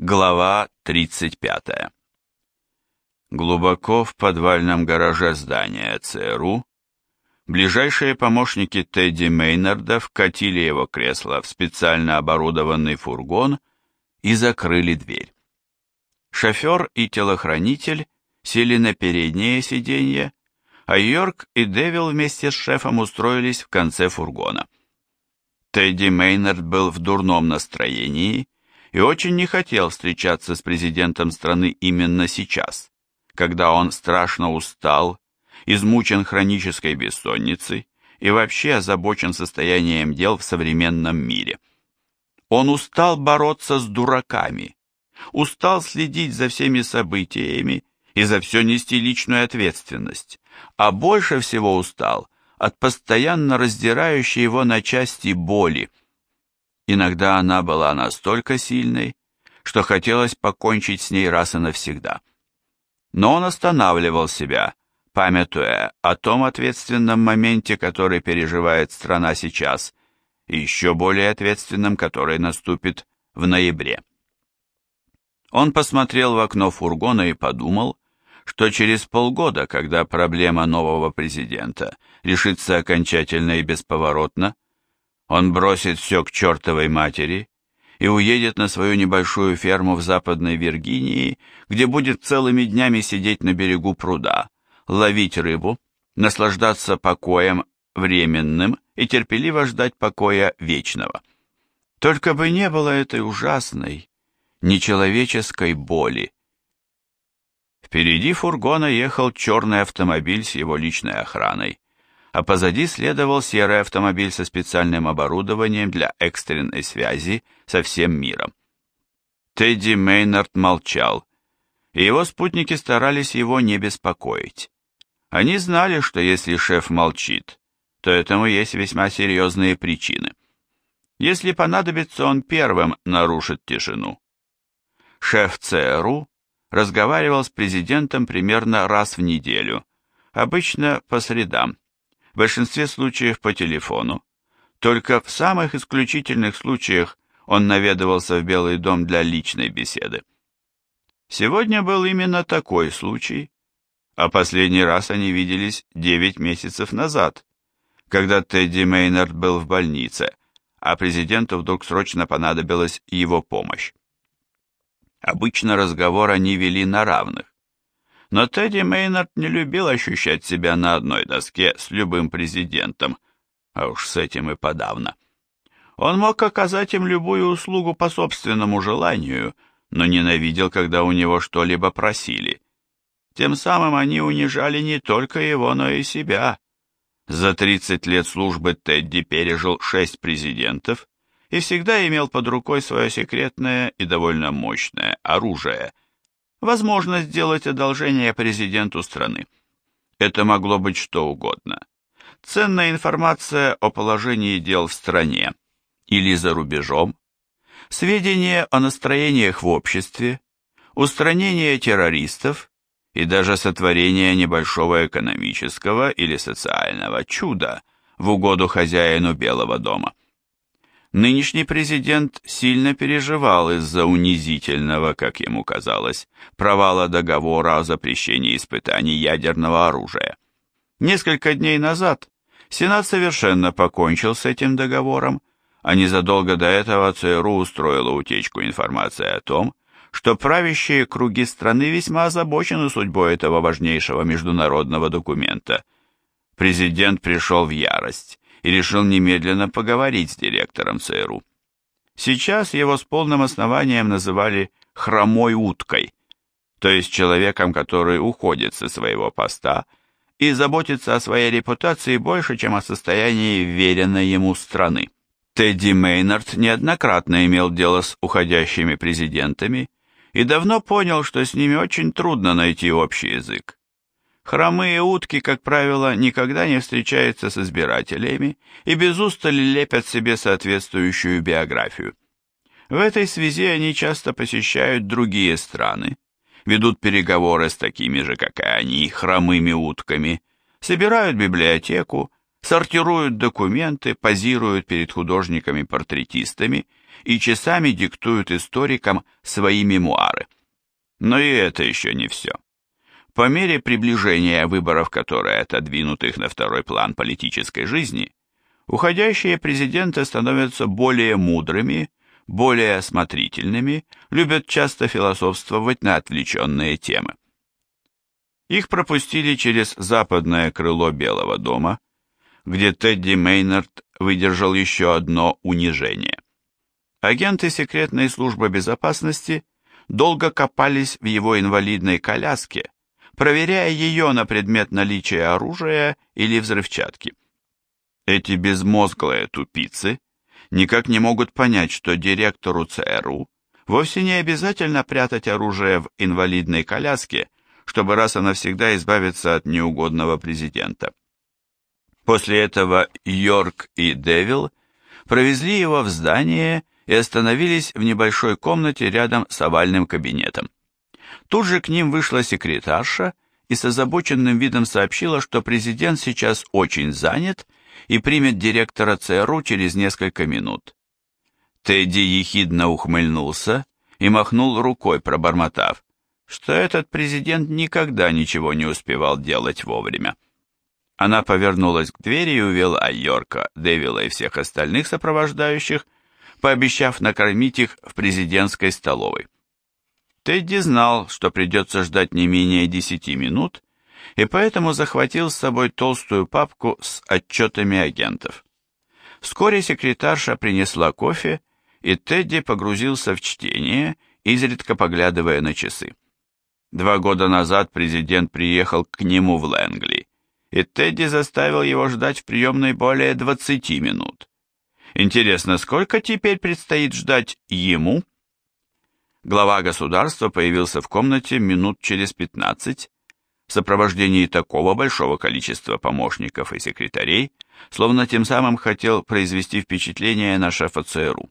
Глава 35. Глубоко в подвальном гараже здания ЦРУ ближайшие помощники Тедди Мейнарда вкатили его кресло в специально оборудованный фургон и закрыли дверь. Шофер и телохранитель сели на переднее сиденье, а Йорк и Девил вместе с шефом устроились в конце фургона. Тедди Мейнард был в дурном настроении и очень не хотел встречаться с президентом страны именно сейчас, когда он страшно устал, измучен хронической бессонницей и вообще озабочен состоянием дел в современном мире. Он устал бороться с дураками, устал следить за всеми событиями и за все нести личную ответственность, а больше всего устал от постоянно раздирающей его на части боли, Иногда она была настолько сильной, что хотелось покончить с ней раз и навсегда. Но он останавливал себя, памятуя о том ответственном моменте, который переживает страна сейчас, и еще более ответственном, который наступит в ноябре. Он посмотрел в окно фургона и подумал, что через полгода, когда проблема нового президента решится окончательно и бесповоротно, он бросит все к чертовой матери и уедет на свою небольшую ферму в Западной Виргинии, где будет целыми днями сидеть на берегу пруда, ловить рыбу, наслаждаться покоем временным и терпеливо ждать покоя вечного. Только бы не было этой ужасной, нечеловеческой боли. Впереди фургона ехал черный автомобиль с его личной охраной а позади следовал серый автомобиль со специальным оборудованием для экстренной связи со всем миром. Тедди Мейнард молчал, и его спутники старались его не беспокоить. Они знали, что если шеф молчит, то этому есть весьма серьезные причины. Если понадобится, он первым нарушит тишину. Шеф ЦРУ разговаривал с президентом примерно раз в неделю, обычно по средам, в большинстве случаев по телефону. Только в самых исключительных случаях он наведывался в Белый дом для личной беседы. Сегодня был именно такой случай, а последний раз они виделись 9 месяцев назад, когда Тедди Мейнард был в больнице, а президенту вдруг срочно понадобилась его помощь. Обычно разговор они вели на равных, но Тедди Мейнард не любил ощущать себя на одной доске с любым президентом, а уж с этим и подавно. Он мог оказать им любую услугу по собственному желанию, но ненавидел, когда у него что-либо просили. Тем самым они унижали не только его, но и себя. За 30 лет службы Тедди пережил шесть президентов и всегда имел под рукой свое секретное и довольно мощное оружие – возможность сделать одолжение президенту страны. Это могло быть что угодно. Ценная информация о положении дел в стране или за рубежом, сведения о настроениях в обществе, устранение террористов и даже сотворение небольшого экономического или социального чуда в угоду хозяину Белого дома. Нынешний президент сильно переживал из-за унизительного, как ему казалось, провала договора о запрещении испытаний ядерного оружия. Несколько дней назад Сенат совершенно покончил с этим договором, а незадолго до этого ЦРУ устроила утечку информации о том, что правящие круги страны весьма озабочены судьбой этого важнейшего международного документа. Президент пришел в ярость и решил немедленно поговорить с директором ЦРУ. Сейчас его с полным основанием называли «хромой уткой», то есть человеком, который уходит со своего поста и заботится о своей репутации больше, чем о состоянии веренной ему страны. Тедди Мейнард неоднократно имел дело с уходящими президентами и давно понял, что с ними очень трудно найти общий язык. Хромые утки, как правило, никогда не встречаются с избирателями и без устали лепят себе соответствующую биографию. В этой связи они часто посещают другие страны, ведут переговоры с такими же, как и они, хромыми утками, собирают библиотеку, сортируют документы, позируют перед художниками-портретистами и часами диктуют историкам свои мемуары. Но и это еще не все. По мере приближения выборов, которые отодвинут их на второй план политической жизни, уходящие президенты становятся более мудрыми, более осмотрительными, любят часто философствовать на отвлеченные темы. Их пропустили через западное крыло Белого дома, где Тедди Мейнард выдержал еще одно унижение. Агенты секретной службы безопасности долго копались в его инвалидной коляске, проверяя ее на предмет наличия оружия или взрывчатки. Эти безмозглые тупицы никак не могут понять, что директору ЦРУ вовсе не обязательно прятать оружие в инвалидной коляске, чтобы раз и навсегда избавиться от неугодного президента. После этого Йорк и Девил провезли его в здание и остановились в небольшой комнате рядом с овальным кабинетом. Тут же к ним вышла секретарша и с озабоченным видом сообщила, что президент сейчас очень занят и примет директора ЦРУ через несколько минут. Тедди ехидно ухмыльнулся и махнул рукой, пробормотав, что этот президент никогда ничего не успевал делать вовремя. Она повернулась к двери и увела Йорка, Дэвила и всех остальных сопровождающих, пообещав накормить их в президентской столовой. Тедди знал, что придется ждать не менее десяти минут, и поэтому захватил с собой толстую папку с отчетами агентов. Вскоре секретарша принесла кофе, и Тедди погрузился в чтение, изредка поглядывая на часы. Два года назад президент приехал к нему в Лэнгли, и Тедди заставил его ждать в приемной более 20 минут. Интересно, сколько теперь предстоит ждать ему? Глава государства появился в комнате минут через 15, в сопровождении такого большого количества помощников и секретарей, словно тем самым хотел произвести впечатление на шефа ЦРУ.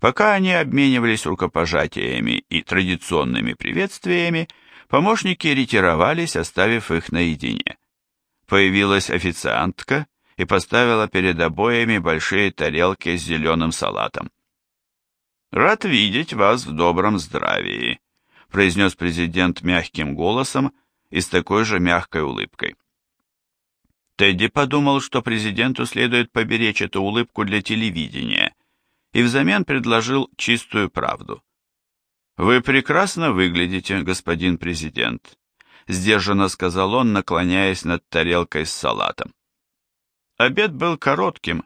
Пока они обменивались рукопожатиями и традиционными приветствиями, помощники ретировались, оставив их наедине. Появилась официантка и поставила перед обоями большие тарелки с зеленым салатом. «Рад видеть вас в добром здравии», произнес президент мягким голосом, и с такой же мягкой улыбкой. Тедди подумал, что президенту следует поберечь эту улыбку для телевидения, и взамен предложил чистую правду. «Вы прекрасно выглядите, господин президент», — сдержанно сказал он, наклоняясь над тарелкой с салатом. Обед был коротким,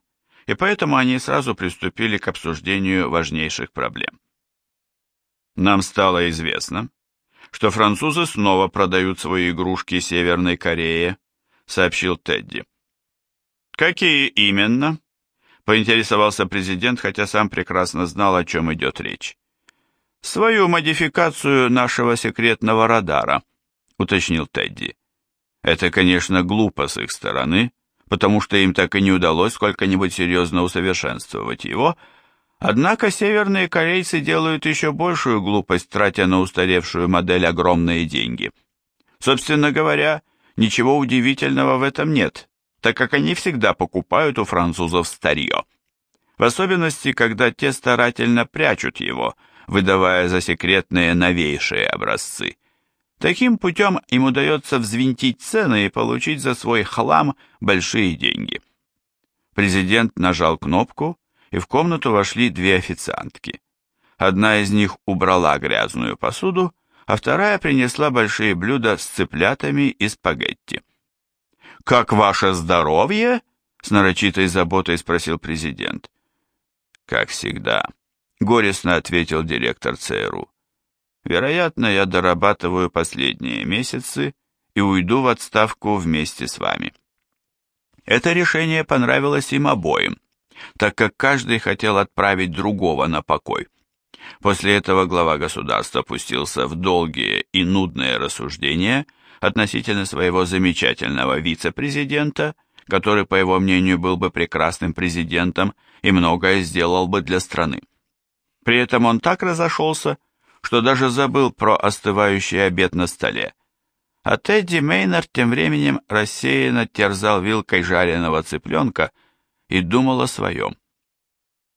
и поэтому они сразу приступили к обсуждению важнейших проблем. Нам стало известно, что французы снова продают свои игрушки Северной Корее, сообщил Тедди. Какие именно? Поинтересовался президент, хотя сам прекрасно знал, о чем идет речь. Свою модификацию нашего секретного радара, уточнил Тедди. Это, конечно, глупо с их стороны, потому что им так и не удалось сколько-нибудь серьезно усовершенствовать его, Однако северные корейцы делают еще большую глупость, тратя на устаревшую модель огромные деньги. Собственно говоря, ничего удивительного в этом нет, так как они всегда покупают у французов старье. В особенности, когда те старательно прячут его, выдавая за секретные новейшие образцы. Таким путем им удается взвинтить цены и получить за свой хлам большие деньги. Президент нажал кнопку, и в комнату вошли две официантки. Одна из них убрала грязную посуду, а вторая принесла большие блюда с цыплятами и спагетти. «Как ваше здоровье?» — с нарочитой заботой спросил президент. «Как всегда», — горестно ответил директор ЦРУ. «Вероятно, я дорабатываю последние месяцы и уйду в отставку вместе с вами». Это решение понравилось им обоим, так как каждый хотел отправить другого на покой. После этого глава государства пустился в долгие и нудные рассуждения относительно своего замечательного вице-президента, который, по его мнению, был бы прекрасным президентом и многое сделал бы для страны. При этом он так разошелся, что даже забыл про остывающий обед на столе. А Тедди Мейнард тем временем рассеянно терзал вилкой жареного цыпленка, и думал о своем.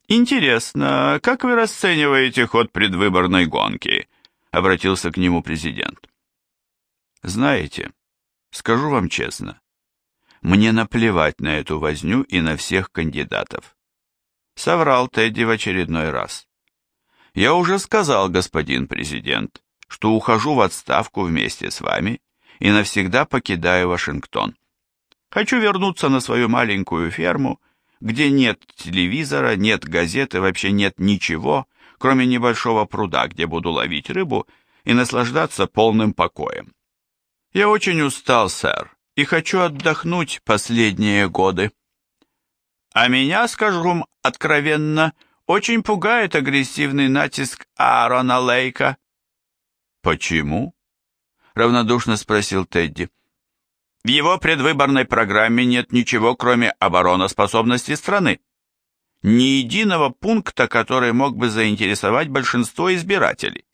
«Интересно, как вы расцениваете ход предвыборной гонки?» — обратился к нему президент. «Знаете, скажу вам честно, мне наплевать на эту возню и на всех кандидатов». Соврал Тедди в очередной раз. «Я уже сказал, господин президент, что ухожу в отставку вместе с вами и навсегда покидаю Вашингтон. Хочу вернуться на свою маленькую ферму, где нет телевизора, нет газеты, вообще нет ничего, кроме небольшого пруда, где буду ловить рыбу и наслаждаться полным покоем. Я очень устал, сэр, и хочу отдохнуть последние годы. А меня, скажу вам откровенно, очень пугает агрессивный натиск Аарона Лейка. Почему? Равнодушно спросил Тедди. В его предвыборной программе нет ничего, кроме обороноспособности страны. Ни единого пункта, который мог бы заинтересовать большинство избирателей.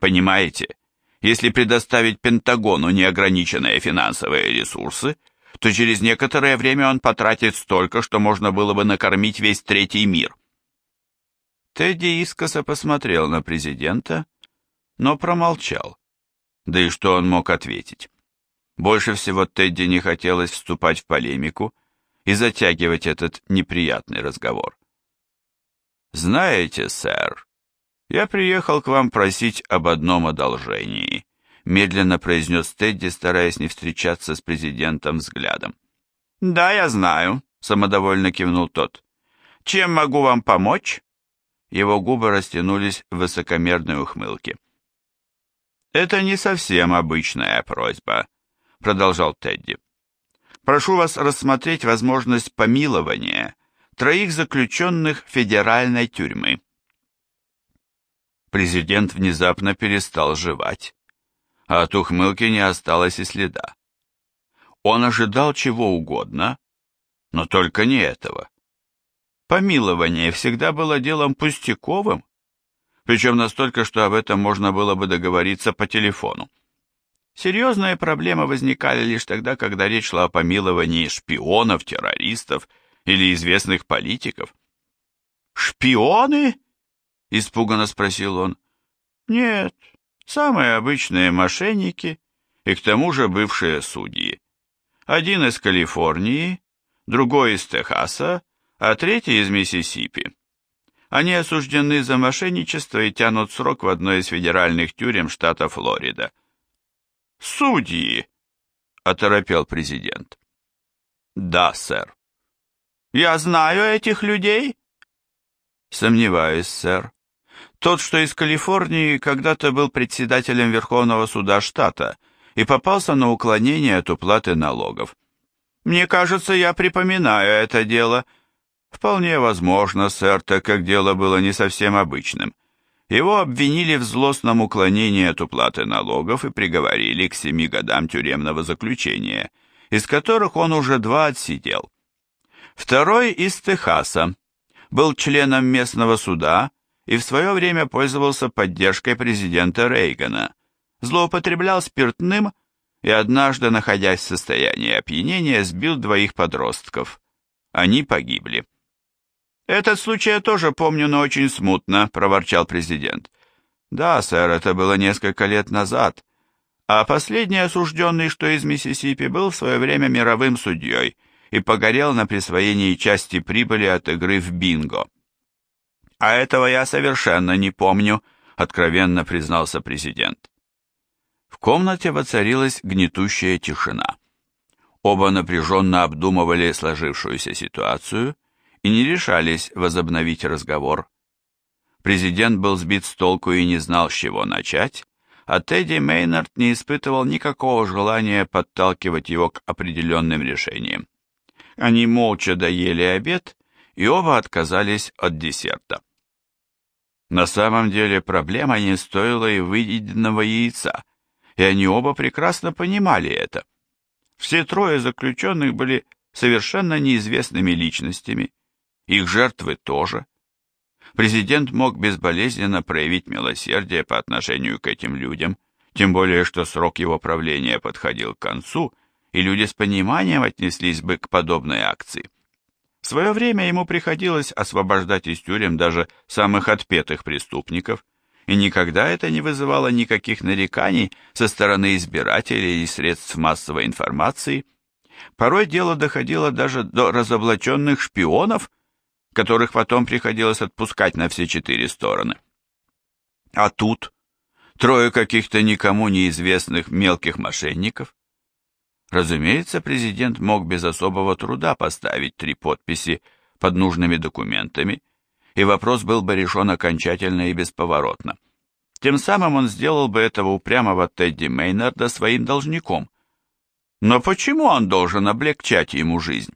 Понимаете, если предоставить Пентагону неограниченные финансовые ресурсы, то через некоторое время он потратит столько, что можно было бы накормить весь третий мир. Тедди искоса посмотрел на президента, но промолчал. Да и что он мог ответить? Больше всего Тедди не хотелось вступать в полемику и затягивать этот неприятный разговор. «Знаете, сэр, я приехал к вам просить об одном одолжении», медленно произнес Тедди, стараясь не встречаться с президентом взглядом. «Да, я знаю», — самодовольно кивнул тот. «Чем могу вам помочь?» Его губы растянулись в высокомерной ухмылке. «Это не совсем обычная просьба», продолжал Тедди. Прошу вас рассмотреть возможность помилования троих заключенных федеральной тюрьмы. Президент внезапно перестал жевать, а от ухмылки не осталось и следа. Он ожидал чего угодно, но только не этого. Помилование всегда было делом пустяковым, причем настолько, что об этом можно было бы договориться по телефону. Серьезные проблемы возникали лишь тогда, когда речь шла о помиловании шпионов, террористов или известных политиков. «Шпионы?» — испуганно спросил он. «Нет, самые обычные мошенники и к тому же бывшие судьи. Один из Калифорнии, другой из Техаса, а третий из Миссисипи. Они осуждены за мошенничество и тянут срок в одной из федеральных тюрем штата Флорида судьи, оторопел президент. Да, сэр. Я знаю этих людей? Сомневаюсь, сэр. Тот, что из Калифорнии, когда-то был председателем Верховного суда штата и попался на уклонение от уплаты налогов. Мне кажется, я припоминаю это дело. Вполне возможно, сэр, так как дело было не совсем обычным. Его обвинили в злостном уклонении от уплаты налогов и приговорили к семи годам тюремного заключения, из которых он уже два отсидел. Второй из Техаса, был членом местного суда и в свое время пользовался поддержкой президента Рейгана, злоупотреблял спиртным и однажды, находясь в состоянии опьянения, сбил двоих подростков. Они погибли. «Этот случай я тоже помню, но очень смутно», — проворчал президент. «Да, сэр, это было несколько лет назад. А последний осужденный, что из Миссисипи, был в свое время мировым судьей и погорел на присвоении части прибыли от игры в бинго». «А этого я совершенно не помню», — откровенно признался президент. В комнате воцарилась гнетущая тишина. Оба напряженно обдумывали сложившуюся ситуацию и не решались возобновить разговор. Президент был сбит с толку и не знал, с чего начать, а Тедди Мейнард не испытывал никакого желания подталкивать его к определенным решениям. Они молча доели обед, и оба отказались от десерта. На самом деле проблема не стоила и выеденного яйца, и они оба прекрасно понимали это. Все трое заключенных были совершенно неизвестными личностями, их жертвы тоже. Президент мог безболезненно проявить милосердие по отношению к этим людям, тем более что срок его правления подходил к концу, и люди с пониманием отнеслись бы к подобной акции. В свое время ему приходилось освобождать из тюрем даже самых отпетых преступников, и никогда это не вызывало никаких нареканий со стороны избирателей и средств массовой информации. Порой дело доходило даже до разоблаченных шпионов, которых потом приходилось отпускать на все четыре стороны. А тут трое каких-то никому неизвестных мелких мошенников. Разумеется, президент мог без особого труда поставить три подписи под нужными документами, и вопрос был бы решен окончательно и бесповоротно. Тем самым он сделал бы этого упрямого Тедди Мейнарда своим должником. Но почему он должен облегчать ему жизнь?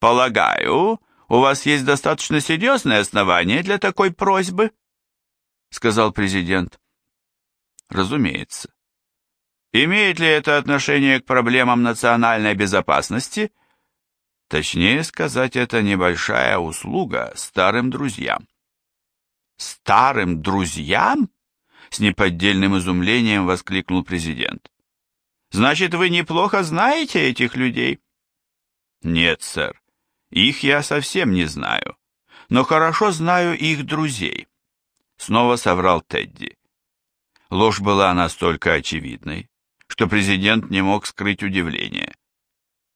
«Полагаю, у вас есть достаточно серьезное основание для такой просьбы?» сказал президент. Разумеется. Имеет ли это отношение к проблемам национальной безопасности? Точнее сказать, это небольшая услуга старым друзьям. Старым друзьям? С неподдельным изумлением воскликнул президент. Значит, вы неплохо знаете этих людей? Нет, сэр. Их я совсем не знаю, но хорошо знаю их друзей. Снова соврал Тедди. Ложь была настолько очевидной, что президент не мог скрыть удивление.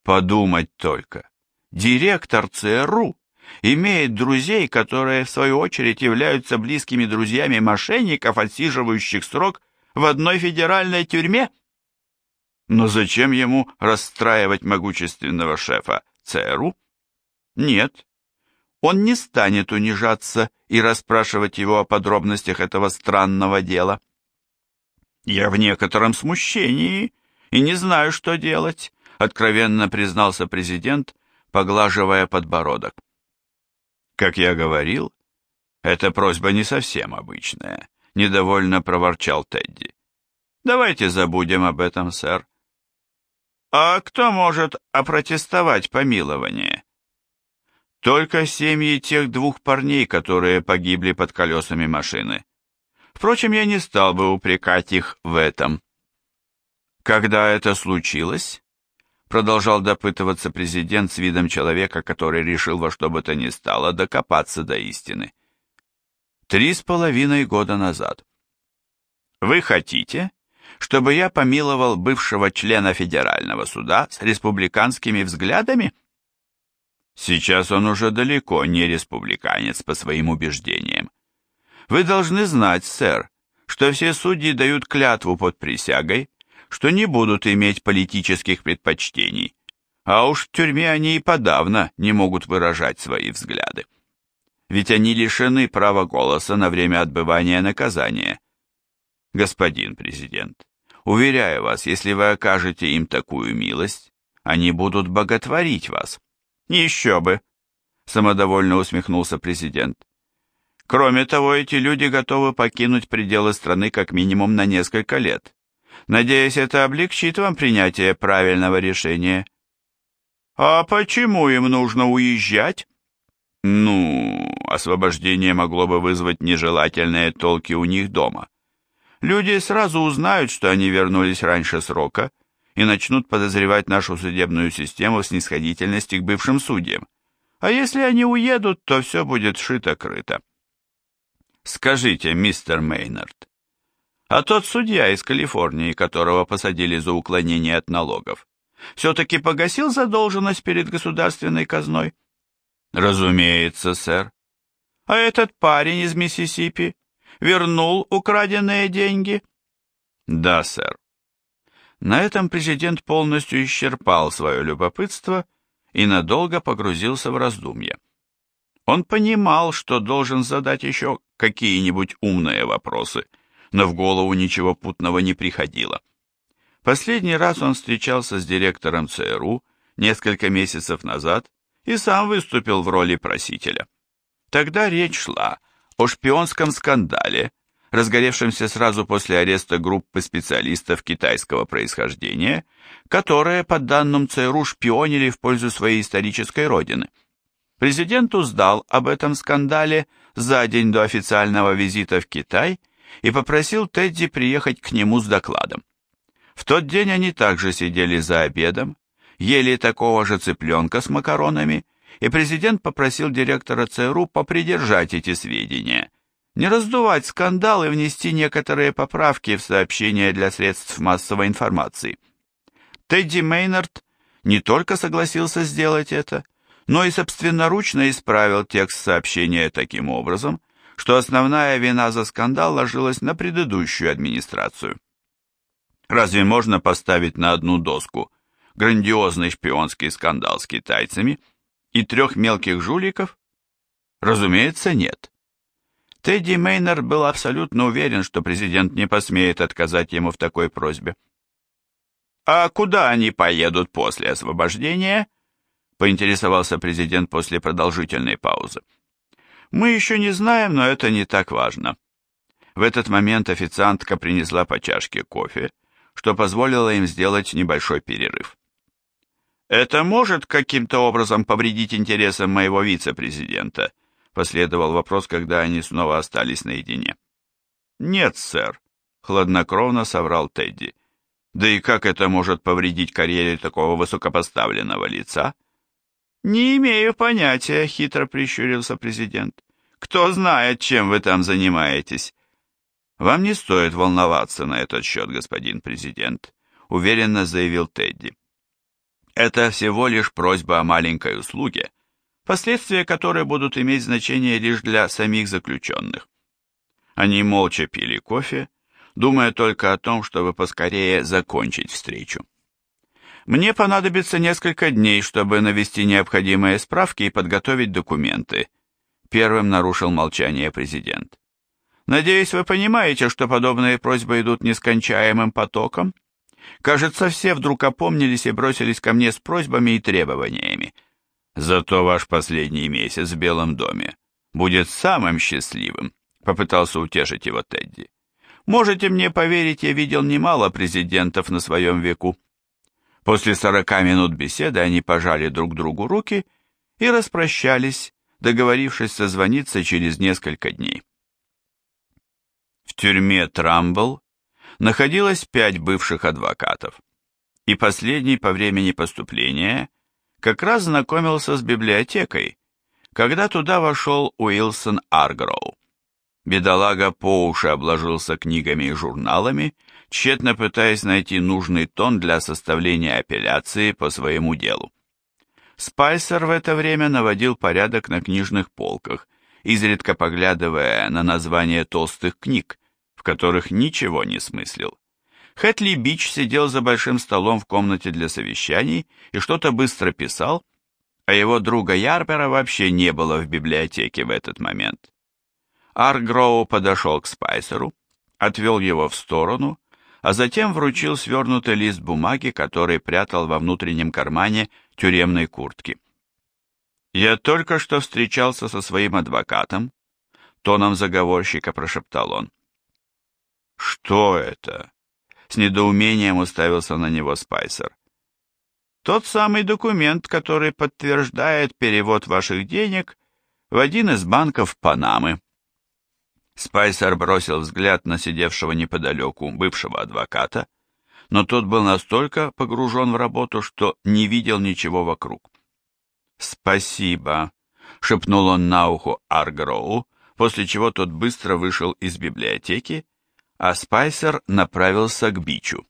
Подумать только. Директор ЦРУ имеет друзей, которые в свою очередь являются близкими друзьями мошенников, отсиживающих срок в одной федеральной тюрьме. Но зачем ему расстраивать могущественного шефа ЦРУ? Нет, он не станет унижаться и расспрашивать его о подробностях этого странного дела. «Я в некотором смущении и не знаю, что делать», откровенно признался президент, поглаживая подбородок. «Как я говорил, эта просьба не совсем обычная», недовольно проворчал Тедди. «Давайте забудем об этом, сэр». «А кто может опротестовать помилование?» «Только семьи тех двух парней, которые погибли под колесами машины. Впрочем, я не стал бы упрекать их в этом. Когда это случилось? Продолжал допытываться президент с видом человека, который решил во что бы то ни стало докопаться до истины. Три с половиной года назад. Вы хотите, чтобы я помиловал бывшего члена федерального суда с республиканскими взглядами? Сейчас он уже далеко не республиканец по своим убеждениям. Вы должны знать, сэр, что все судьи дают клятву под присягой, что не будут иметь политических предпочтений, а уж в тюрьме они и подавно не могут выражать свои взгляды. Ведь они лишены права голоса на время отбывания наказания. Господин президент, уверяю вас, если вы окажете им такую милость, они будут боготворить вас. Еще бы, самодовольно усмехнулся президент. Кроме того, эти люди готовы покинуть пределы страны как минимум на несколько лет. Надеюсь, это облегчит вам принятие правильного решения. А почему им нужно уезжать? Ну, освобождение могло бы вызвать нежелательные толки у них дома. Люди сразу узнают, что они вернулись раньше срока, и начнут подозревать нашу судебную систему в снисходительности к бывшим судьям. А если они уедут, то все будет шито-крыто. Скажите, мистер Мейнард, а тот судья из Калифорнии, которого посадили за уклонение от налогов, все-таки погасил задолженность перед государственной казной? Разумеется, сэр. А этот парень из Миссисипи вернул украденные деньги? Да, сэр. На этом президент полностью исчерпал свое любопытство и надолго погрузился в раздумья. Он понимал, что должен задать еще какие-нибудь умные вопросы, но в голову ничего путного не приходило. Последний раз он встречался с директором ЦРУ несколько месяцев назад и сам выступил в роли просителя. Тогда речь шла о шпионском скандале, разгоревшемся сразу после ареста группы специалистов китайского происхождения, которые, по данным ЦРУ, шпионили в пользу своей исторической родины – Президент узнал об этом скандале за день до официального визита в Китай и попросил Тедди приехать к нему с докладом. В тот день они также сидели за обедом, ели такого же цыпленка с макаронами и президент попросил директора ЦРУ попридержать эти сведения, не раздувать скандал и внести некоторые поправки в сообщения для средств массовой информации. Тедди Мейнард не только согласился сделать это, но и собственноручно исправил текст сообщения таким образом, что основная вина за скандал ложилась на предыдущую администрацию. Разве можно поставить на одну доску грандиозный шпионский скандал с китайцами и трех мелких жуликов? Разумеется, нет. Тедди Мейнер был абсолютно уверен, что президент не посмеет отказать ему в такой просьбе. «А куда они поедут после освобождения?» — поинтересовался президент после продолжительной паузы. «Мы еще не знаем, но это не так важно». В этот момент официантка принесла по чашке кофе, что позволило им сделать небольшой перерыв. «Это может каким-то образом повредить интересам моего вице-президента?» Последовал вопрос, когда они снова остались наедине. «Нет, сэр», — хладнокровно соврал Тедди. «Да и как это может повредить карьере такого высокопоставленного лица?» «Не имею понятия», — хитро прищурился президент. «Кто знает, чем вы там занимаетесь?» «Вам не стоит волноваться на этот счет, господин президент», — уверенно заявил Тедди. «Это всего лишь просьба о маленькой услуге, последствия которой будут иметь значение лишь для самих заключенных». Они молча пили кофе, думая только о том, чтобы поскорее закончить встречу. «Мне понадобится несколько дней, чтобы навести необходимые справки и подготовить документы», первым нарушил молчание президент. Надеюсь, вы понимаете, что подобные просьбы идут нескончаемым потоком? Кажется, все вдруг опомнились и бросились ко мне с просьбами и требованиями. Зато ваш последний месяц в Белом доме будет самым счастливым, попытался утешить его Тедди. Можете мне поверить, я видел немало президентов на своем веку. После сорока минут беседы они пожали друг другу руки и распрощались, договорившись созвониться через несколько дней. В тюрьме Трамбл находилось пять бывших адвокатов, и последний по времени поступления как раз знакомился с библиотекой, когда туда вошел Уилсон Аргроу. Бедолага по уши обложился книгами и журналами, тщетно пытаясь найти нужный тон для составления апелляции по своему делу. Спайсер в это время наводил порядок на книжных полках изредка поглядывая на названия толстых книг, в которых ничего не смыслил. Хэтли Бич сидел за большим столом в комнате для совещаний и что-то быстро писал, а его друга Ярпера вообще не было в библиотеке в этот момент. Аргроу подошел к Спайсеру, отвел его в сторону, а затем вручил свернутый лист бумаги, который прятал во внутреннем кармане тюремной куртки. «Я только что встречался со своим адвокатом», — тоном заговорщика прошептал он. «Что это?» — с недоумением уставился на него Спайсер. «Тот самый документ, который подтверждает перевод ваших денег в один из банков Панамы». Спайсер бросил взгляд на сидевшего неподалеку бывшего адвоката, но тот был настолько погружен в работу, что не видел ничего вокруг. «Спасибо», — шепнул он на ухо Аргроу, после чего тот быстро вышел из библиотеки, а Спайсер направился к Бичу.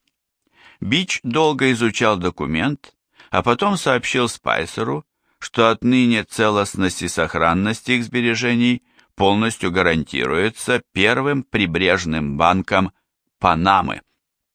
Бич долго изучал документ, а потом сообщил Спайсеру, что отныне целостность и сохранность их сбережений полностью гарантируется первым прибрежным банком Панамы.